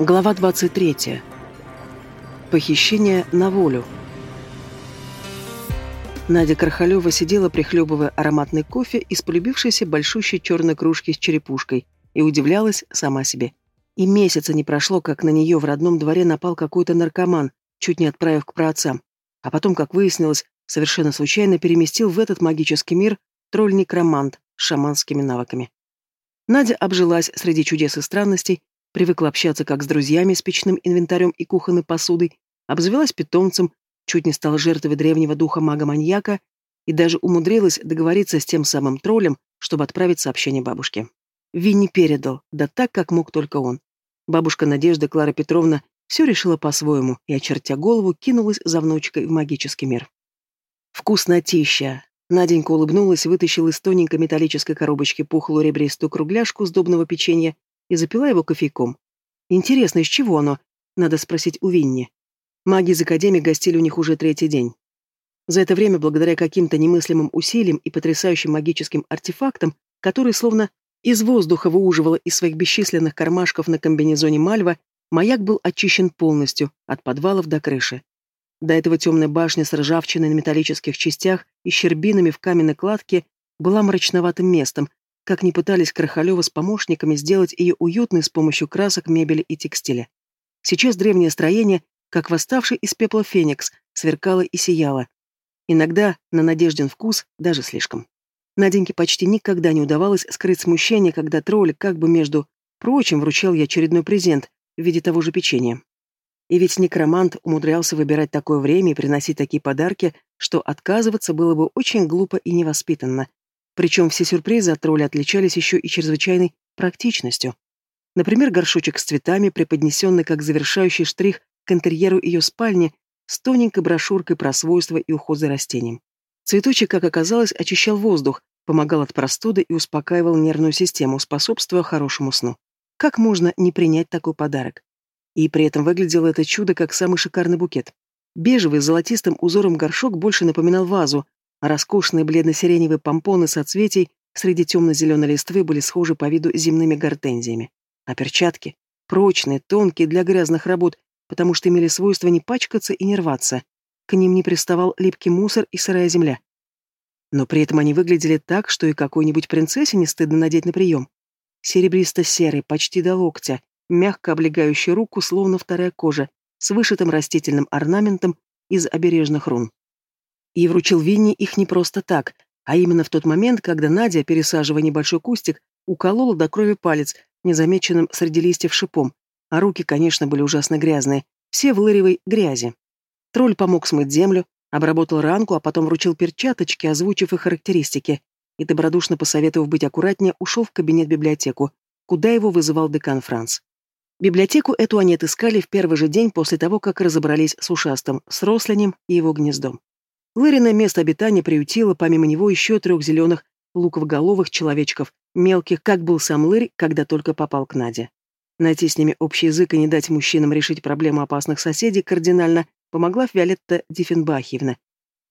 Глава 23. Похищение на волю. Надя Крахалева сидела, прихлебывая ароматный кофе из полюбившейся большущей черной кружки с черепушкой, и удивлялась сама себе. И месяца не прошло, как на нее в родном дворе напал какой-то наркоман, чуть не отправив к праотцам. А потом, как выяснилось, совершенно случайно переместил в этот магический мир тролль-некромант с шаманскими навыками. Надя обжилась среди чудес и странностей, Привыкла общаться как с друзьями с печным инвентарем и кухонной посудой, обзавелась питомцем, чуть не стала жертвой древнего духа мага-маньяка и даже умудрилась договориться с тем самым троллем, чтобы отправить сообщение бабушке. Винни передал, да так, как мог только он. Бабушка Надежда Клара Петровна все решила по-своему и, очертя голову, кинулась за внучкой в магический мир. «Вкуснотища!» Наденька улыбнулась, вытащила из тоненькой металлической коробочки пухлую ребристую кругляшку сдобного печенья и запила его кофейком. Интересно, из чего оно? Надо спросить у Винни. Маги из Академии гостили у них уже третий день. За это время, благодаря каким-то немыслимым усилиям и потрясающим магическим артефактам, которые словно из воздуха выуживала из своих бесчисленных кармашков на комбинезоне Мальва, маяк был очищен полностью, от подвалов до крыши. До этого темная башня с ржавчиной на металлических частях и щербинами в каменной кладке была мрачноватым местом, как ни пытались Крахалева с помощниками сделать ее уютной с помощью красок, мебели и текстиля. Сейчас древнее строение, как восставший из пепла феникс, сверкало и сияло. Иногда, на надежден вкус, даже слишком. Наденьке почти никогда не удавалось скрыть смущение, когда тролль как бы между прочим вручал ей очередной презент в виде того же печенья. И ведь некромант умудрялся выбирать такое время и приносить такие подарки, что отказываться было бы очень глупо и невоспитанно, причем все сюрпризы от тролля отличались еще и чрезвычайной практичностью. Например, горшочек с цветами, преподнесенный как завершающий штрих к интерьеру ее спальни, с тоненькой брошюркой про свойства и уход за растением. Цветочек, как оказалось, очищал воздух, помогал от простуды и успокаивал нервную систему, способствуя хорошему сну. Как можно не принять такой подарок? И при этом выглядело это чудо как самый шикарный букет. Бежевый с золотистым узором горшок больше напоминал вазу, роскошные бледно-сиреневые помпоны соцветий среди темно-зеленой листвы были схожи по виду земными гортензиями. А перчатки? Прочные, тонкие, для грязных работ, потому что имели свойство не пачкаться и не рваться. К ним не приставал липкий мусор и сырая земля. Но при этом они выглядели так, что и какой-нибудь принцессе не стыдно надеть на прием. Серебристо-серый, почти до локтя, мягко облегающий руку, словно вторая кожа, с вышитым растительным орнаментом из обережных рун. И вручил Винни их не просто так, а именно в тот момент, когда Надя, пересаживая небольшой кустик, уколола до крови палец, незамеченным среди листьев шипом, а руки, конечно, были ужасно грязные, все в лыревой грязи. Тролль помог смыть землю, обработал ранку, а потом вручил перчаточки, озвучив их характеристики, и, добродушно посоветовав быть аккуратнее, ушел в кабинет-библиотеку, куда его вызывал декан Франц. Библиотеку эту они отыскали в первый же день после того, как разобрались с ушастым, с рослинем и его гнездом. Лыриное место обитания приютило помимо него еще трех зеленых луковоголовых человечков, мелких, как был сам Лырь, когда только попал к Наде. Найти с ними общий язык и не дать мужчинам решить проблему опасных соседей кардинально помогла Виолетта Диффенбахиевна.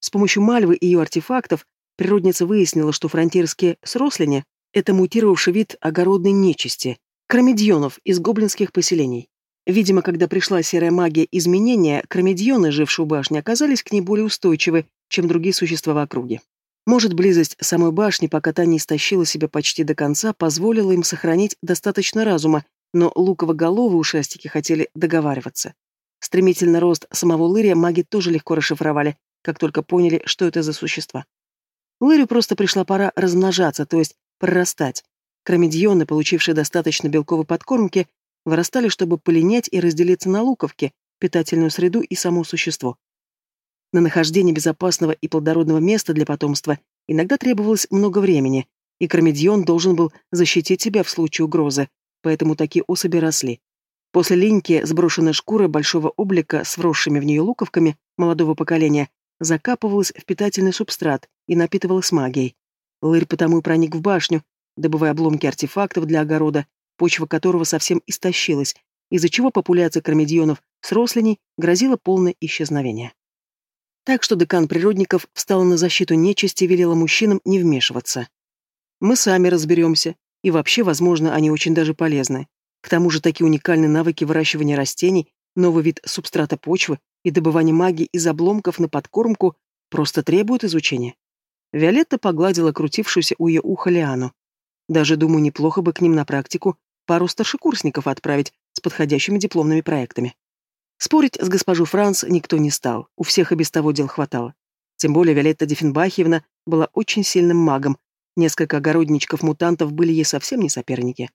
С помощью Мальвы и ее артефактов природница выяснила, что фронтирские срослени – это мутировавший вид огородной нечисти, кромедьонов из гоблинских поселений. Видимо, когда пришла серая магия изменения, кромедьоны, жившие у башни, оказались к ней более устойчивы, чем другие существа в округе. Может, близость самой башни, пока та не истощила себя почти до конца, позволила им сохранить достаточно разума, но луково-головые ушастики хотели договариваться. Стремительный рост самого Лырия маги тоже легко расшифровали, как только поняли, что это за существа. Лырию просто пришла пора размножаться, то есть прорастать. Кромедьоны, получившие достаточно белковой подкормки, вырастали, чтобы полинять и разделиться на луковки, питательную среду и само существо. На нахождение безопасного и плодородного места для потомства иногда требовалось много времени, и Кромедион должен был защитить себя в случае угрозы, поэтому такие особи росли. После линьки сброшенная шкура большого облика с вросшими в нее луковками молодого поколения закапывалась в питательный субстрат и напитывалась магией. Лырь потому и проник в башню, добывая обломки артефактов для огорода, почва которого совсем истощилась, из-за чего популяция кромедионов с рослиней грозила полное исчезновение. Так что декан природников встал на защиту нечисти и велела мужчинам не вмешиваться. Мы сами разберемся, и вообще, возможно, они очень даже полезны. К тому же такие уникальные навыки выращивания растений, новый вид субстрата почвы и добывание магии из обломков на подкормку просто требуют изучения. Виолетта погладила крутившуюся у ее уха Лиану. Даже, думаю, неплохо бы к ним на практику пару старшекурсников отправить с подходящими дипломными проектами. Спорить с госпожу Франц никто не стал, у всех и без того дел хватало. Тем более Виолетта Дефенбахиевна была очень сильным магом, несколько огородничков-мутантов были ей совсем не соперники.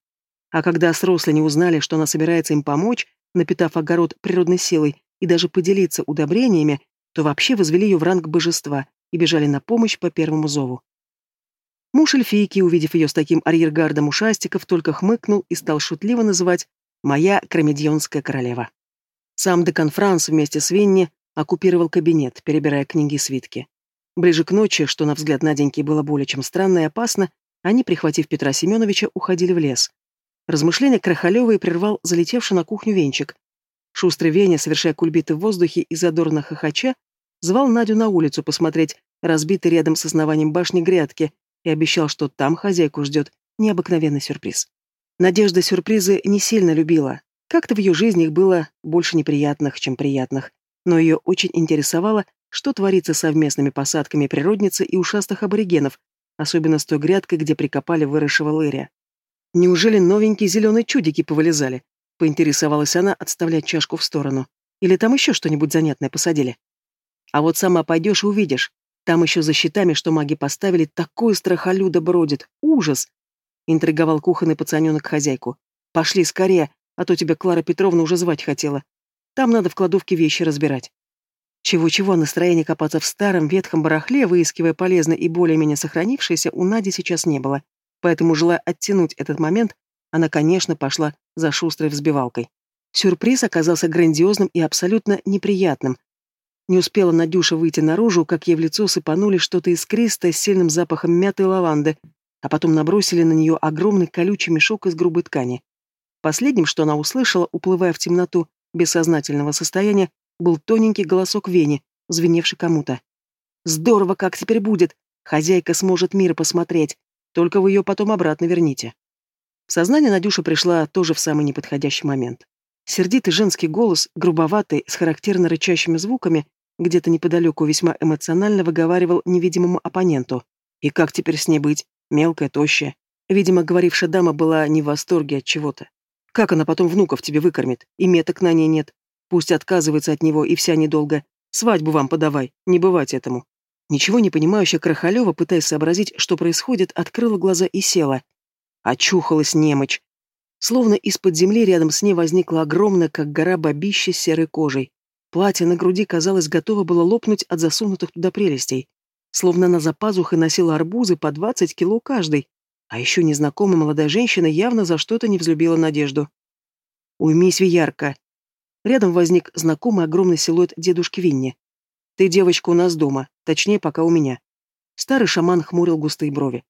А когда срослые не узнали, что она собирается им помочь, напитав огород природной силой и даже поделиться удобрениями, то вообще возвели ее в ранг божества и бежали на помощь по первому зову. Муж эльфийки, увидев ее с таким арьергардом ушастиков, только хмыкнул и стал шутливо называть «моя кромедьонская королева». Сам декан Франс вместе с Винни оккупировал кабинет, перебирая книги и свитки. Ближе к ночи, что на взгляд Наденьки было более чем странно и опасно, они, прихватив Петра Семеновича, уходили в лес. Размышления Крахалевой прервал залетевший на кухню венчик. Шустрый Веня, совершая кульбиты в воздухе и задорно хохоча, звал Надю на улицу посмотреть разбитый рядом с основанием башни грядки и обещал, что там хозяйку ждет необыкновенный сюрприз. Надежда сюрпризы не сильно любила. Как-то в ее жизни их было больше неприятных, чем приятных. Но ее очень интересовало, что творится совместными посадками природницы и ушастых аборигенов, особенно с той грядкой, где прикопали выросшего лыря. Неужели новенькие зеленые чудики повылезали? Поинтересовалась она, отставлять чашку в сторону. Или там еще что-нибудь занятное посадили? А вот сама пойдешь и увидишь. Там еще за щитами, что маги поставили, такой страхолюдо бродит. Ужас! Интриговал кухонный пацаненок хозяйку. Пошли скорее, а то тебя Клара Петровна уже звать хотела. Там надо в кладовке вещи разбирать. Чего-чего, настроение копаться в старом ветхом барахле, выискивая полезное и более-менее сохранившееся, у Нади сейчас не было. Поэтому, желая оттянуть этот момент, она, конечно, пошла за шустрой взбивалкой. Сюрприз оказался грандиозным и абсолютно неприятным, не успела Надюша выйти наружу, как ей в лицо сыпанули что-то искристое с сильным запахом мяты и лаванды, а потом набросили на нее огромный колючий мешок из грубой ткани. Последним, что она услышала, уплывая в темноту бессознательного состояния, был тоненький голосок Вени, звеневший кому-то. «Здорово, как теперь будет! Хозяйка сможет мир посмотреть, только вы ее потом обратно верните». В сознание Надюша пришла тоже в самый неподходящий момент. Сердитый женский голос, грубоватый, с характерно рычащими звуками, где-то неподалеку весьма эмоционально выговаривал невидимому оппоненту. И как теперь с ней быть? Мелкая, тощая. Видимо, говорившая дама была не в восторге от чего-то. Как она потом внуков тебе выкормит? И меток на ней нет. Пусть отказывается от него, и вся недолго. Свадьбу вам подавай, не бывать этому. Ничего не понимающая Крахалева, пытаясь сообразить, что происходит, открыла глаза и села. Очухалась немочь. Словно из-под земли рядом с ней возникла огромная, как гора бабища с серой кожей. Платье на груди, казалось, готово было лопнуть от засунутых туда прелестей. Словно она за пазухой носила арбузы по 20 кило каждый. А еще незнакомая молодая женщина явно за что-то не взлюбила надежду. «Уймись, Виярка!» Рядом возник знакомый огромный силуэт дедушки Винни. «Ты девочка у нас дома, точнее, пока у меня». Старый шаман хмурил густые брови.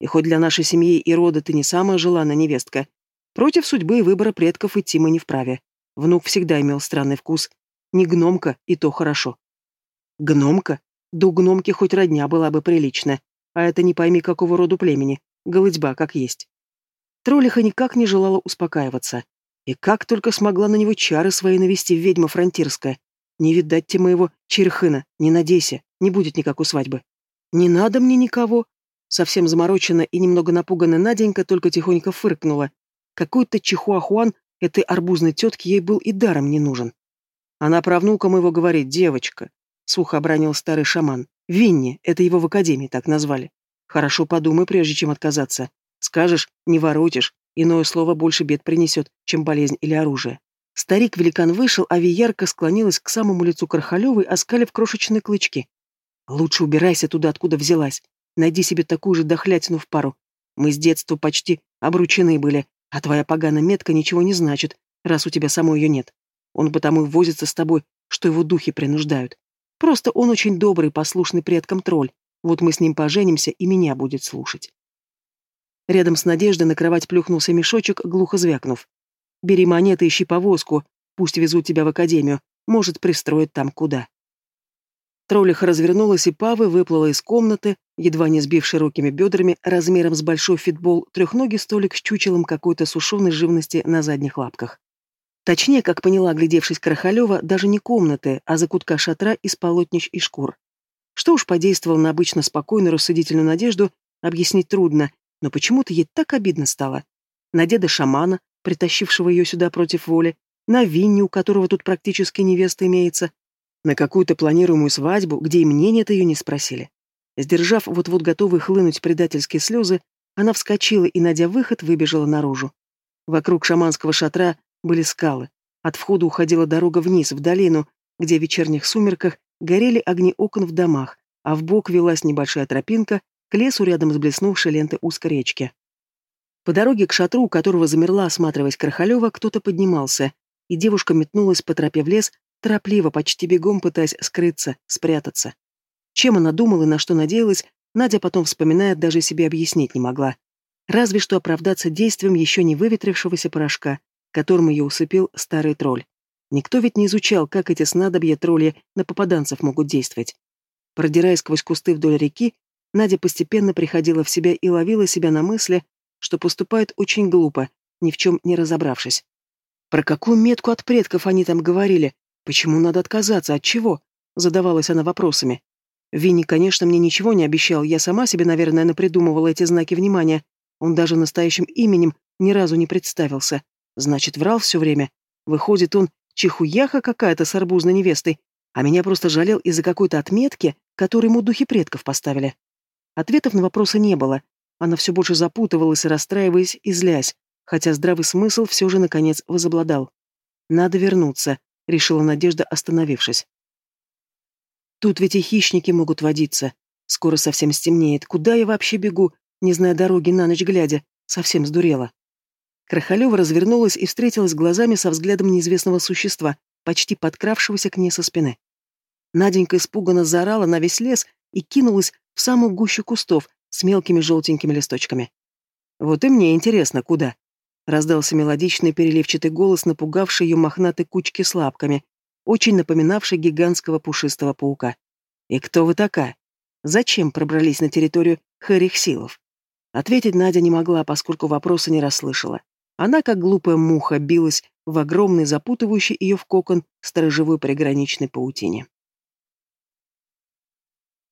«И хоть для нашей семьи и рода ты не самая желанная невестка, против судьбы и выбора предков идти мы не вправе. Внук всегда имел странный вкус не гномка, и то хорошо. Гномка? Да у гномки хоть родня была бы приличная, а это не пойми какого роду племени, голытьба как есть. Троллиха никак не желала успокаиваться. И как только смогла на него чары свои навести ведьма фронтирская. Не видать тебе моего черхына, не надейся, не будет никакой свадьбы. Не надо мне никого. Совсем заморочена и немного напуганная Наденька только тихонько фыркнула. Какой-то чихуахуан этой арбузной тетки ей был и даром не нужен. Она правнукам его говорит, девочка, сухо обронил старый шаман. Винни, это его в академии так назвали. Хорошо подумай, прежде чем отказаться. Скажешь, не воротишь, иное слово больше бед принесет, чем болезнь или оружие. Старик-великан вышел, а Виярка склонилась к самому лицу Кархалевой, оскалив крошечные клычки. «Лучше убирайся туда, откуда взялась. Найди себе такую же дохлятину в пару. Мы с детства почти обручены были, а твоя поганая метка ничего не значит, раз у тебя самой ее нет. Он потому и возится с тобой, что его духи принуждают. Просто он очень добрый, послушный предкам тролль. Вот мы с ним поженимся, и меня будет слушать. Рядом с Надеждой на кровать плюхнулся мешочек, глухо звякнув. «Бери монеты, ищи повозку. Пусть везут тебя в академию. Может, пристроят там куда». Троллиха развернулась, и Павы выплыла из комнаты, едва не сбив широкими бедрами, размером с большой фитбол, трехногий столик с чучелом какой-то сушеной живности на задних лапках. Точнее, как поняла, глядевшись Крахалева, даже не комнаты, а закутка шатра из полотнищ и шкур. Что уж подействовал на обычно спокойную рассудительную надежду, объяснить трудно, но почему-то ей так обидно стало. На деда шамана, притащившего ее сюда против воли, на Винни, у которого тут практически невеста имеется, на какую-то планируемую свадьбу, где и мнение-то ее не спросили. Сдержав вот-вот готовые хлынуть предательские слезы, она вскочила и, найдя выход, выбежала наружу. Вокруг шаманского шатра были скалы. От входа уходила дорога вниз, в долину, где в вечерних сумерках горели огни окон в домах, а в бок велась небольшая тропинка к лесу рядом с блеснувшей лентой узкой речки. По дороге к шатру, у которого замерла, осматриваясь Крахалева, кто-то поднимался, и девушка метнулась по тропе в лес, торопливо, почти бегом пытаясь скрыться, спрятаться. Чем она думала и на что надеялась, Надя потом вспоминает, даже себе объяснить не могла. Разве что оправдаться действием еще не выветрившегося порошка, которым ее усыпил старый тролль. Никто ведь не изучал, как эти снадобья тролли на попаданцев могут действовать. Продираясь сквозь кусты вдоль реки, Надя постепенно приходила в себя и ловила себя на мысли, что поступает очень глупо, ни в чем не разобравшись. Про какую метку от предков они там говорили? Почему надо отказаться? От чего? Задавалась она вопросами. Винни, конечно, мне ничего не обещал, я сама себе, наверное, напридумывала эти знаки внимания. Он даже настоящим именем ни разу не представился. Значит, врал все время. Выходит, он чихуяха какая-то с арбузной невестой, а меня просто жалел из-за какой-то отметки, которую ему духи предков поставили. Ответов на вопросы не было. Она все больше запутывалась, расстраиваясь и злясь, хотя здравый смысл все же, наконец, возобладал. «Надо вернуться», — решила Надежда, остановившись. «Тут ведь и хищники могут водиться. Скоро совсем стемнеет. Куда я вообще бегу, не зная дороги на ночь глядя? Совсем сдурела». Крахалева развернулась и встретилась глазами со взглядом неизвестного существа, почти подкравшегося к ней со спины. Наденька испуганно заорала на весь лес и кинулась в самую гущу кустов с мелкими желтенькими листочками. «Вот и мне интересно, куда?» Раздался мелодичный переливчатый голос, напугавший ее мохнатой кучки с лапками, очень напоминавший гигантского пушистого паука. «И кто вы такая? Зачем пробрались на территорию Харихсилов?» Ответить Надя не могла, поскольку вопроса не расслышала. Она, как глупая муха, билась в огромной, запутывающей ее в кокон сторожевой приграничной паутине.